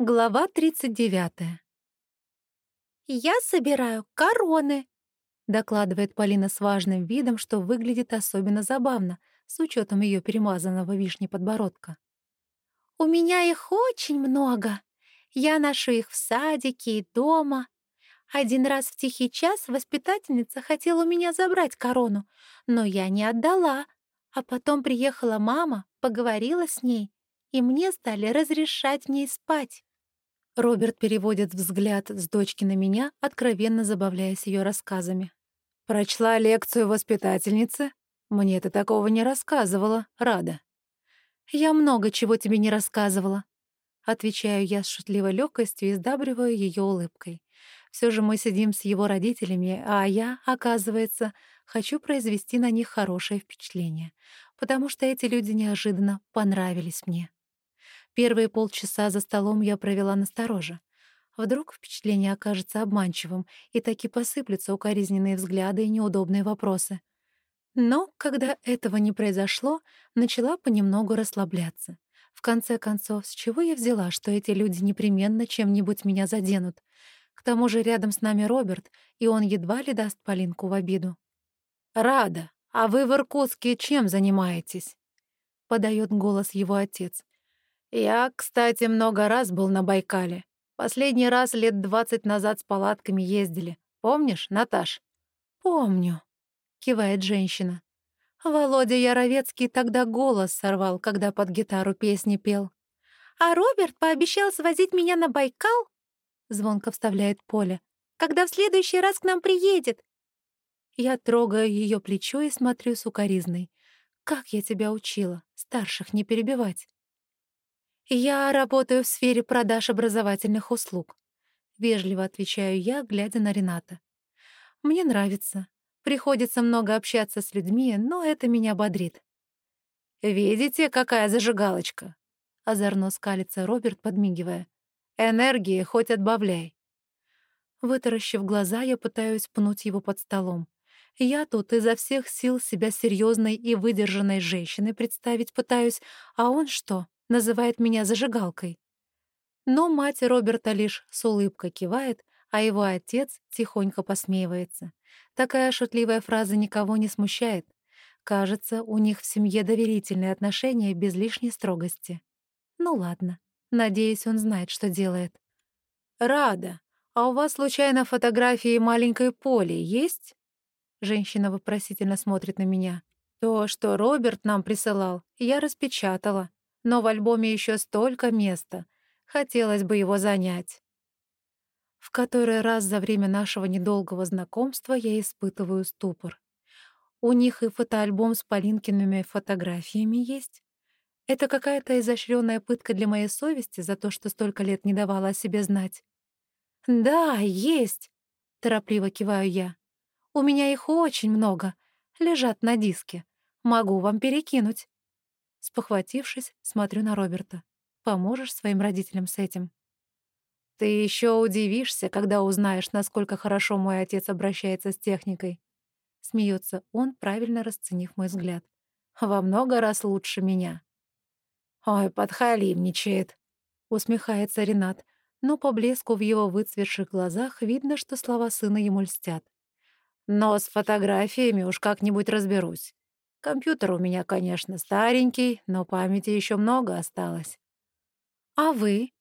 Глава 39. «Я собираю короны», — докладывает Полина с важным видом, что выглядит особенно забавно, с учетом ее перемазанного вишни подбородка. «У меня их очень много. Я ношу их в садике и дома. Один раз в тихий час воспитательница хотела у меня забрать корону, но я не отдала. А потом приехала мама, поговорила с ней, и мне стали разрешать в ней спать. Роберт переводит взгляд с дочки на меня, откровенно забавляясь ее рассказами. «Прочла лекцию воспитательницы? Мне ты такого не рассказывала, Рада». «Я много чего тебе не рассказывала», — отвечаю я с шутливой легкостью и сдабриваю ее улыбкой. Все же мы сидим с его родителями, а я, оказывается, хочу произвести на них хорошее впечатление, потому что эти люди неожиданно понравились мне. Первые полчаса за столом я провела настороже. Вдруг впечатление окажется обманчивым, и таки посыплются укоризненные взгляды и неудобные вопросы. Но, когда этого не произошло, начала понемногу расслабляться. В конце концов, с чего я взяла, что эти люди непременно чем-нибудь меня заденут? К тому же рядом с нами Роберт, и он едва ли даст Полинку в обиду. «Рада, а вы в Иркутске чем занимаетесь?» — подает голос его отец. Я, кстати, много раз был на Байкале. Последний раз лет двадцать назад с палатками ездили. Помнишь, Наташ? Помню, кивает женщина. Володя Яровецкий тогда голос сорвал, когда под гитару песни пел. А Роберт пообещал свозить меня на Байкал? Звонко вставляет Поля. Когда в следующий раз к нам приедет? Я трогаю ее плечо и смотрю сукоризной. Как я тебя учила, старших не перебивать. «Я работаю в сфере продаж образовательных услуг», — вежливо отвечаю я, глядя на Рената. «Мне нравится. Приходится много общаться с людьми, но это меня бодрит». «Видите, какая зажигалочка?» — озорно скалится Роберт, подмигивая. «Энергии хоть отбавляй». Вытаращив глаза, я пытаюсь пнуть его под столом. Я тут изо всех сил себя серьезной и выдержанной женщиной представить пытаюсь, а он что? Называет меня зажигалкой. Но мать Роберта лишь с улыбкой кивает, а его отец тихонько посмеивается. Такая шутливая фраза никого не смущает. Кажется, у них в семье доверительные отношения без лишней строгости. Ну ладно, надеюсь, он знает, что делает. «Рада, а у вас случайно фотографии маленькой Поли есть?» Женщина вопросительно смотрит на меня. «То, что Роберт нам присылал, я распечатала но в альбоме еще столько места. Хотелось бы его занять. В который раз за время нашего недолгого знакомства я испытываю ступор. У них и фотоальбом с Полинкиными фотографиями есть. Это какая-то изощренная пытка для моей совести за то, что столько лет не давала о себе знать. «Да, есть!» — торопливо киваю я. «У меня их очень много. Лежат на диске. Могу вам перекинуть». Спохватившись, смотрю на Роберта. «Поможешь своим родителям с этим?» «Ты еще удивишься, когда узнаешь, насколько хорошо мой отец обращается с техникой». Смеется он, правильно расценив мой взгляд. «Во много раз лучше меня». «Ой, подхалимничает», — усмехается Ренат, но по блеску в его выцветших глазах видно, что слова сына ему льстят. «Но с фотографиями уж как-нибудь разберусь. Компьютер у меня, конечно, старенький, но памяти еще много осталось. А вы?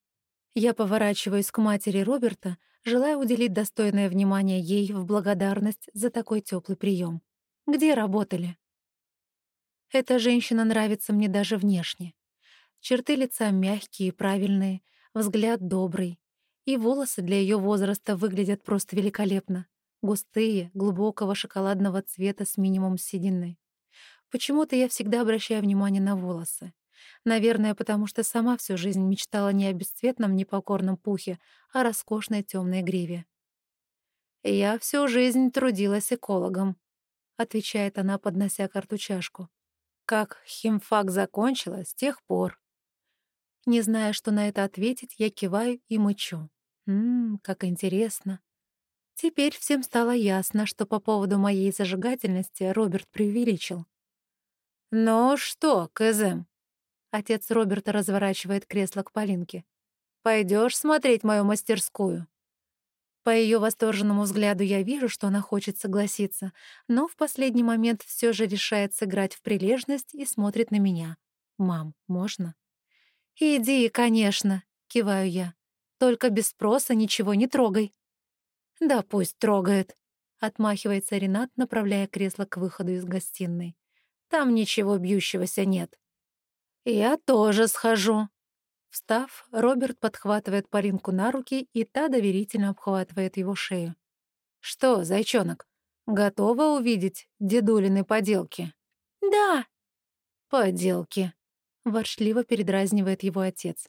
Я поворачиваюсь к матери Роберта, желая уделить достойное внимание ей в благодарность за такой теплый прием. Где работали? Эта женщина нравится мне даже внешне. Черты лица мягкие и правильные, взгляд добрый. И волосы для ее возраста выглядят просто великолепно. Густые, глубокого шоколадного цвета с минимум седины. Почему-то я всегда обращаю внимание на волосы. Наверное, потому что сама всю жизнь мечтала не о бесцветном непокорном пухе, а о роскошной темной гриве. «Я всю жизнь трудилась экологом», — отвечает она, поднося карту чашку. «Как химфак закончила, с тех пор». Не зная, что на это ответить, я киваю и мычу. Ммм, как интересно. Теперь всем стало ясно, что по поводу моей зажигательности Роберт преувеличил. «Ну что, КЗМ?» Отец Роберта разворачивает кресло к Полинке. Пойдешь смотреть мою мастерскую?» По ее восторженному взгляду я вижу, что она хочет согласиться, но в последний момент все же решает сыграть в прилежность и смотрит на меня. «Мам, можно?» «Иди, конечно», — киваю я. «Только без спроса ничего не трогай». «Да пусть трогает», — отмахивается Ренат, направляя кресло к выходу из гостиной. «Там ничего бьющегося нет». «Я тоже схожу», Встав, Роберт подхватывает Паринку на руки, и та доверительно обхватывает его шею. «Что, зайчонок, готова увидеть дедулины поделки?» «Да». «Поделки», — воршливо передразнивает его отец.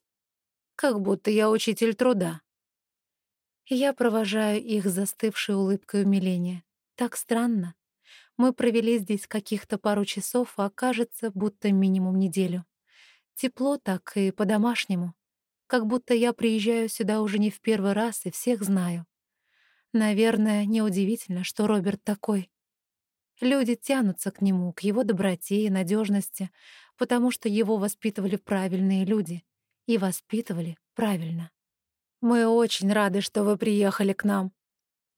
«Как будто я учитель труда». Я провожаю их застывшей улыбкой умиления. Так странно. Мы провели здесь каких-то пару часов, а кажется, будто минимум неделю. Тепло так и по-домашнему. Как будто я приезжаю сюда уже не в первый раз и всех знаю. Наверное, неудивительно, что Роберт такой. Люди тянутся к нему, к его доброте и надежности, потому что его воспитывали правильные люди. И воспитывали правильно. «Мы очень рады, что вы приехали к нам», —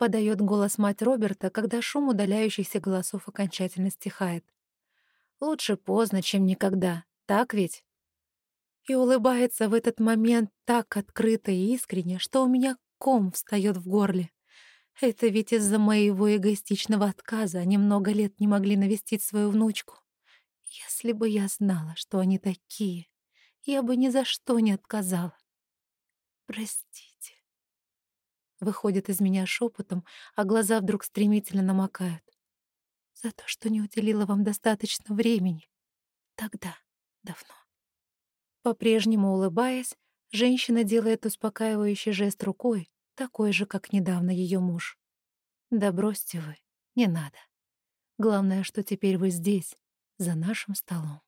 подает голос мать Роберта, когда шум удаляющихся голосов окончательно стихает. «Лучше поздно, чем никогда, так ведь?» и улыбается в этот момент так открыто и искренне, что у меня ком встает в горле. Это ведь из-за моего эгоистичного отказа они много лет не могли навестить свою внучку. Если бы я знала, что они такие, я бы ни за что не отказала. Простите. Выходит из меня шепотом, а глаза вдруг стремительно намокают. За то, что не уделила вам достаточно времени. Тогда, давно. По-прежнему улыбаясь, женщина делает успокаивающий жест рукой, такой же, как недавно ее муж. «Да бросьте вы, не надо. Главное, что теперь вы здесь, за нашим столом».